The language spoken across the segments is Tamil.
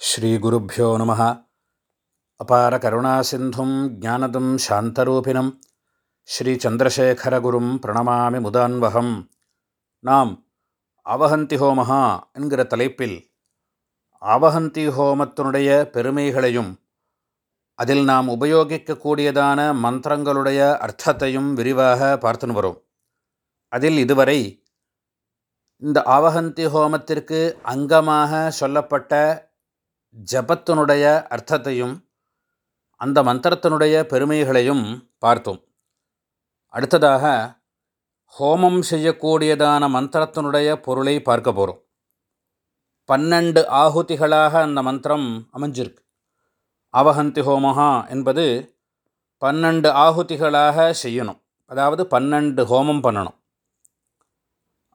ஸ்ரீகுருப்போ நம. அபார கருணாசிந்தும் ஜானதம் சாந்தரூபிணம். ஸ்ரீச்சந்திரசேகரகுரும் பிரணமாமி முதான்வகம். நாம் அவஹந்தி ஹோமஹா என்கிற தலைப்பில் அவஹந்தி ஹோமத்தினுடைய பெருமைகளையும் அதில் நாம் உபயோகிக்கக்கூடியதான மந்திரங்களுடைய அர்த்தத்தையும் விரிவாக பார்த்துன்னு வரும். அதில் இதுவரை இந்த அவஹந்தி ஹோமத்திற்கு அங்கமாக சொல்லப்பட்ட ஜபத்தினுடைய அர்த்தத்தையும் அந்த மந்திரத்தினுடைய பெருமைகளையும் பார்த்தோம். அடுத்ததாக ஹோமம் செய்யக்கூடியதான மந்திரத்தினுடைய பொருளை பார்க்க போகிறோம் பன்னெண்டு ஆகுதிகளாக அந்த மந்திரம் அமைஞ்சிருக்கு. அவஹந்தி ஹோமஹா என்பது பன்னெண்டு ஆகுதிகளாக செய்யணும். அதாவது பன்னெண்டு ஹோமம் பண்ணணும்.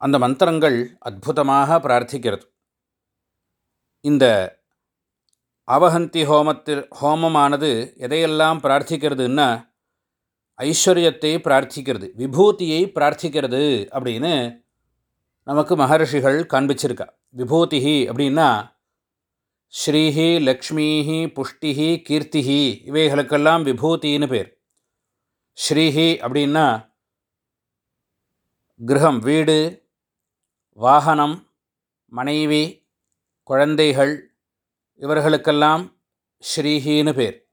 அந்த மந்திரங்கள் அற்புதமாக பிரார்த்திக்கிறது. இந்த அவஹந்தி ஹோமத்தில் ஹோமமானது எதையெல்லாம் பிரார்த்திக்கிறதுன்னா ஐஸ்வர்யத்தை பிரார்த்திக்கிறது விபூதியை பிரார்த்திக்கிறது அப்படின்னு நமக்கு மகர்ஷிகள் காண்பிச்சிருக்கா. விபூதிஹி அப்படின்னா ஸ்ரீஹி லக்ஷ்மீஹி புஷ்டிஹி கீர்த்திஹி இவைகளுக்கெல்லாம் விபூதின்னு பேர். ஸ்ரீஹி அப்படின்னா கிரகம் வீடு வாகனம் மனைவி குழந்தைகள் இவர்களுக்கெல்லாம் ஸ்ரீஹின்னு பேர்.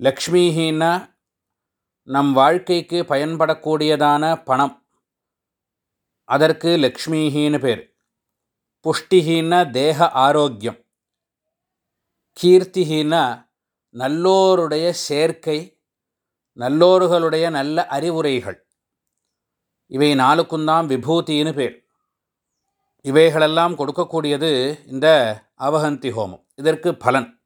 லக்ஷ்மிஹின்னா நம் வாழ்க்கைக்கு பயன்படக்கூடியதான பணம். அதற்கு லக்ஷ்மிஹின்னு பேர். புஷ்டிஹின்னா தேக ஆரோக்கியம். கீர்த்திஹின்னா நல்லோருடைய சேர்க்கை நல்லோர்களுடைய நல்ல அறிவுரைகள். இவை நாளுக்கும் தான் விபூதின்னு பேர். இவைகளெல்லாம் கொடுக்கக்கூடியது இந்த அவஹந்தி ஹோமம். இதற்கு பலன்.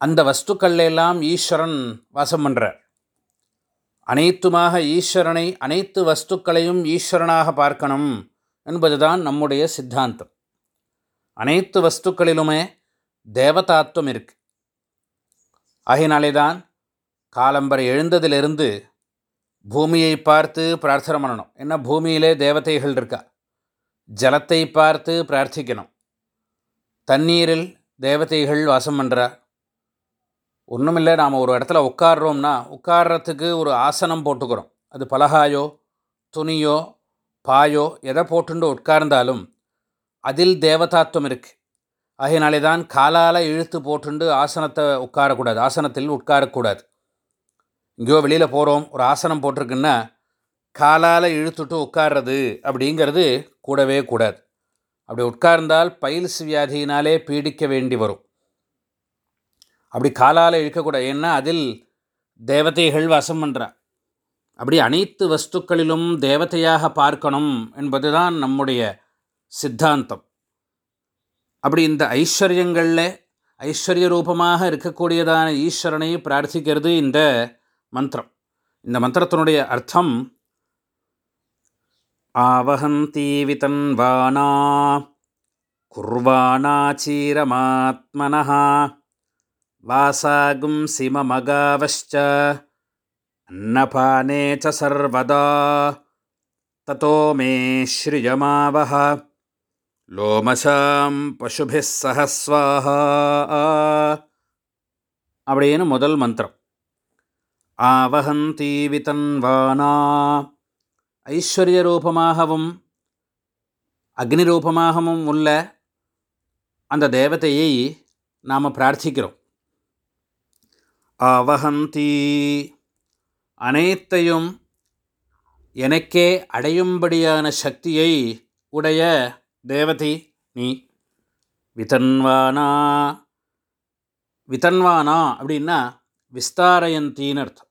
அந்த வஸ்துக்கள்லாம் ஈஸ்வரன் வாசம் பண்ணுறார் அனைத்துமாக ஈஸ்வரனை அனைத்து வஸ்துக்களையும் ஈஸ்வரனாக பார்க்கணும் என்பதுதான் நம்முடைய சித்தாந்தம். அனைத்து வஸ்துக்களிலுமே தேவதாத்வம் இருக்குது ஆகினாலே தான் காலம்பரை எழுந்ததிலிருந்து பூமியை பார்த்து பிரார்த்தனை பண்ணணும். என்ன? பூமியிலே தேவதைகள் இருக்கா? ஜலத்தை பார்த்து பிரார்த்திக்கணும். தண்ணீரில் தேவதைகள் வாசம் பண்ணுறா ஒன்றுமில்லை நாம் ஒரு இடத்துல உட்காடுறோம்னா உட்கார்றதுக்கு ஒரு ஆசனம் போட்டுக்கிறோம். அது பலகாயோ துணியோ பாயோ எதை போட்டுண்டு உட்கார்ந்தாலும் அதில் தேவதாத்துவம் இருக்குது ஆகையினாலே தான் காலால் இழுத்து போட்டுண்டு ஆசனத்தை உட்காரக்கூடாது ஆசனத்தில் உட்காரக்கூடாது. இங்கேயோ வெளியில் போகிறோம் ஒரு ஆசனம் போட்டிருக்குன்னா காலால் இழுத்துட்டு உட்கார்றது அப்படிங்கிறது கூடவே கூடாது. அப்படி உட்கார்ந்தால் பைல்ஸ் வியாதியினாலே பீடிக்க வேண்டி வரும். அப்படி காலால் இழுக்கக்கூடாது. ஏன்னா அதில் தேவதைகள் வசம் பண்ணுறா அப்படி அனைத்து வஸ்துக்களிலும் தேவதையாக பார்க்கணும் என்பது தான் நம்முடைய சித்தாந்தம். அப்படி இந்த ஐஸ்வர்யங்களில் ஐஸ்வர்ய ரூபமாக இருக்கக்கூடியதான ஈஸ்வரனை பிரார்த்திக்கிறது இந்த மந்திரம். இந்த மந்திரத்தினுடைய அர்த்தம் आवहन्ती वितन्वाना कुर्वाणाचीरमात्मनः वासागुंसि मम गावश्च अन्नपाने च सर्वदा ततो मे श्रियमावह லோமசாம் பசுபிஸ் சஹஸ்வாஹா அப்படின்னு முதல் மந்திரம் ஆவஹந்தி விதன்வானா ஐஸ்வர்ய ரூபமாகவும் அக்னி ரூபமாகவும் உள்ள அந்த தேவதையை நாம் பிரார்த்திக்கிறோம். அவஹந்தி அனைத்தையும் எனக்கே அடையும்படியான சக்தியை உடைய தேவதை நீ. விதன்வானா விதன்வானா அப்படின்னா விஸ்தாரயந்தின்னு அர்த்தம்.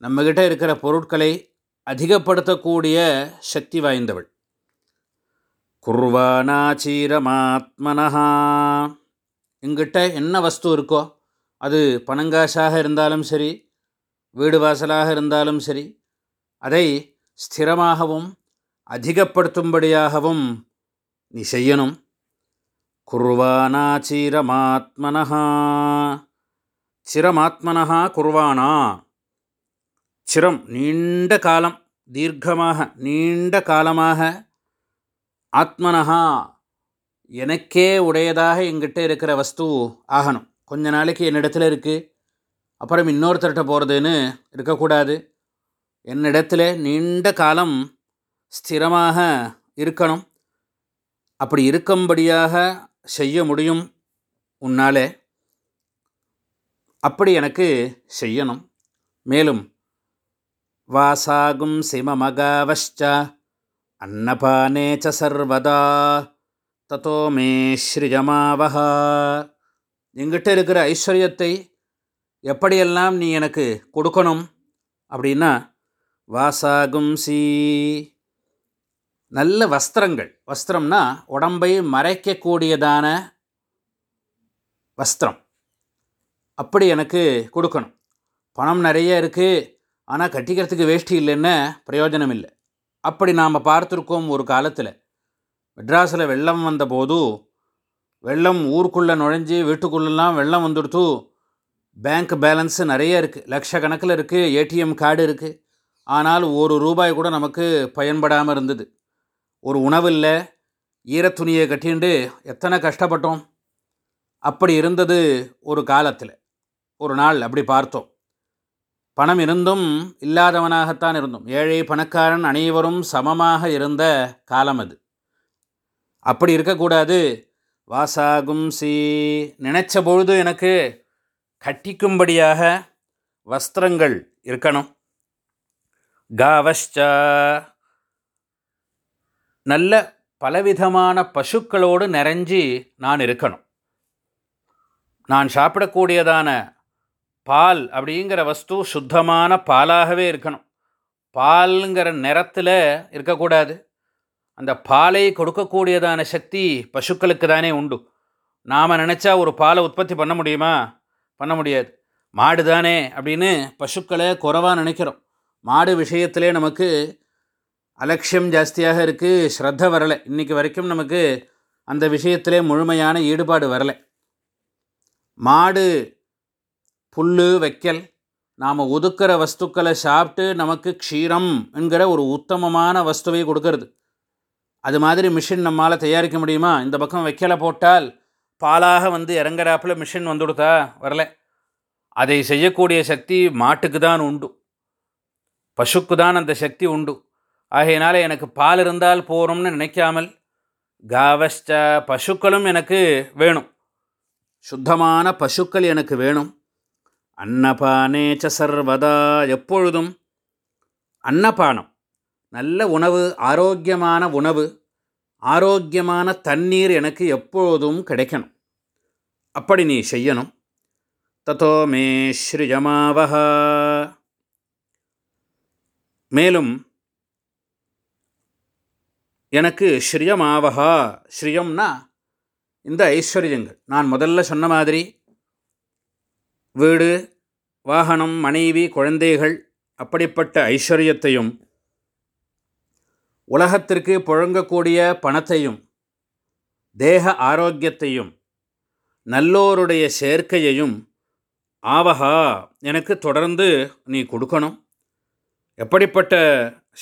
நம்மக்கிட்ட இருக்கிற பொருட்களை அதிகப்படுத்தக்கூடிய சக்தி வாய்ந்தவள். குர்வானாச்சீரமாத்மனஹா. எங்கிட்ட என்ன வஸ்து இருக்கோ அது பணங்காசாக இருந்தாலும் சரி வீடு வாசலாக இருந்தாலும் சரி அதை ஸ்திரமாகவும் அதிகப்படுத்தும்படியாகவும் நீ செய்யணும். குர்வானாச்சீரமாத்மனஹா. சிரமாத்மனஹா குர்வானா. சிரம் நீண்ட காலம் தீர்க்கமாக நீண்ட காலமாக ஆத்மனஹா எனக்கே உடையதாக எங்கிட்ட இருக்கிற வஸ்து ஆகணும். கொஞ்ச நாளைக்கு என்னிடத்துல இருக்குது அப்புறம் இன்னொருத்தர்கிட்ட போகிறதுன்னு இருக்கக்கூடாது. என்னிடத்துல நீண்ட காலம் ஸ்திரமாக இருக்கணும். அப்படி இருக்கும்படியாக செய்ய முடியும் உன்னாலே. அப்படி எனக்கு செய்யணும். மேலும் வாசாகும் சிமமகாவஷ்ச அன்னபானே ச சர்வதா தத்தோ மே ஸ்ரீஜமாவஹா எங்கிட்ட இருக்கிற ஐஸ்வர்யத்தை எப்படியெல்லாம் நீ எனக்கு கொடுக்கணும் அப்படின்னா வாசாகும் சி. நல்ல வஸ்திரங்கள். வஸ்திரம்னா உடம்பை மறைக்கக்கூடியதான வஸ்திரம். அப்படி எனக்கு கொடுக்கணும். பணம் நிறைய இருக்குது ஆனால் கட்டிக்கிறதுக்கு வேஷ்டி இல்லைன்னு பிரயோஜனம் இல்லை அப்படி நாம் பார்த்துருக்கோம் ஒரு காலத்தில். மெட்ராஸில் வெள்ளம் வந்தபோது வெள்ளம் ஊருக்குள்ளே நுழைஞ்சி வீட்டுக்குள்ளெல்லாம் வெள்ளம் வந்துடுத்து. பேங்க் பேலன்ஸு நிறைய இருக்குது லட்சக்கணக்கில் இருக்குது ஏடிஎம் கார்டு இருக்குது ஆனால் ஒரு ரூபாய் கூட நமக்கு பயன்படாமல் இருந்தது. ஒரு உணவு இல்லை ஈரத்துணியை கட்டிண்டு எத்தனை கஷ்டப்பட்டோம். அப்படி இருந்தது ஒரு காலத்தில். ஒரு நாள் அப்படி பார்த்தோம். பணம் இருந்தும் இல்லாதவனாகத்தான் இருந்தும். ஏழை பணக்காரன் அனைவரும் சமமாக இருந்த காலம் அது. அப்படி இருக்கக்கூடாது. வாசாகும் சீ. நினைச்ச பொழுது எனக்கு கட்டிக்கும்படியாக வஸ்திரங்கள் இருக்கணும். காவஷ்சா. நல்ல பலவிதமான பசுக்களோடு நிறைஞ்சி நான் இருக்கணும். நான் சாப்பிடக்கூடியதான பால் அப்படிங்கிற வஸ்து சுத்தமான பாலாகவே இருக்கணும். பாலுங்கிற நிறத்தில் இருக்கக்கூடாது. அந்த பாலை கொடுக்கக்கூடியதான சக்தி பசுக்களுக்கு தானே உண்டு. நாம் நினச்சா ஒரு பாலை உற்பத்தி பண்ண முடியுமா? பண்ண முடியாது. மாடு தானே அப்படின்னு பசுக்களை குறைவாக நினைக்கிறோம். மாடு விஷயத்திலே நமக்கு அலட்சியம் ஜாஸ்தியாக இருக்குது ஸ்ரத்த வரலை. இன்றைக்கி வரைக்கும் நமக்கு அந்த விஷயத்திலே முழுமையான ஈடுபாடு வரலை. மாடு புல் வைக்கல். நாம் ஒதுக்கிற வஸ்துக்களை சாப்பிட்டு நமக்கு க்ஷீரம் என்கிற ஒரு உத்தமமான வஸ்துவை கொடுக்கறது. அது மாதிரி மிஷின் நம்மால் தயாரிக்க முடியுமா? இந்த பக்கம் வைக்கலை போட்டால் பாலாக வந்து இறங்குறாப்புல மிஷின் வந்து கொடுத்தா வரல. அதை செய்யக்கூடிய சக்தி மாட்டுக்கு தான் உண்டு. பசுக்கு தான் அந்த சக்தி உண்டு. ஆகையினால எனக்கு பால் இருந்தால் போகிறோம்னு நினைக்காமல் காவஸ்ட பசுக்களும் எனக்கு வேணும். சுத்தமான பசுக்கள் எனக்கு வேணும். அன்னபானேச்ச சர்வதா எப்பொழுதும். அன்னபானம் நல்ல உணவு ஆரோக்கியமான உணவு ஆரோக்கியமான தண்ணீர் எனக்கு எப்பொழுதும் கிடைக்கணும். அப்படி நீ செய்யணும். தத்தோ மே ஸ்ரீஜமாவஹா மேலும் எனக்கு ஸ்ரீயமாவஹா ஸ்ரீயம்னா இந்த ஐஸ்வர்யங்கள். நான் முதல்ல சொன்ன மாதிரி வீடு வாகனம் மனைவி குழந்தைகள் அப்படிப்பட்ட ஐஸ்வர்யத்தையும் உலகத்திற்கு புழங்கக்கூடிய பணத்தையும் தேக ஆரோக்கியத்தையும் நல்லோருடைய சேர்க்கையையும் ஆவஹா எனக்கு தொடர்ந்து நீ கொடுக்கணும். எப்படிப்பட்ட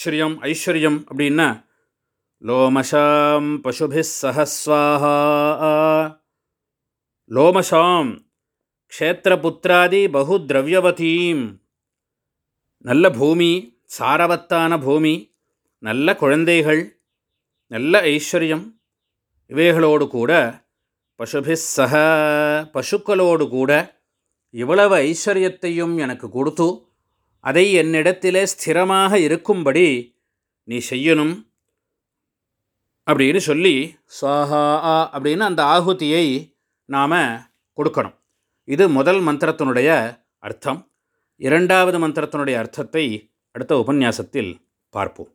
ஸ்ரீயம் ஐஸ்வர்யம் அப்படின்னா லோமஷாம் பசுபிஸ் சஹஸ்வாஹா லோமஷாம் க்ஷேத்திரபுத்திராதி பகு திரவியவதீம் நல்ல பூமி சாரவத்தான பூமி நல்ல குழந்தைகள் நல்ல ஐஸ்வர்யம். இவைகளோடு கூட பசுபிஸ் சக பசுக்களோடு கூட இவ்வளவு ஐஸ்வர்யத்தையும் எனக்கு கொடுத்து அதை என்னிடத்திலே ஸ்திரமாக இருக்கும்படி நீ செய்யணும் அப்படின்னு சொல்லி சுவாஹா அப்படின்னு அந்த ஆகுதியை நாம் கொடுக்கணும். இது முதல் மந்திரத்தினுடைய அர்த்தம். இரண்டாவது மந்திரத்தினுடைய அர்த்தத்தை அடுத்த உபன்யாசத்தில் பார்ப்போம்.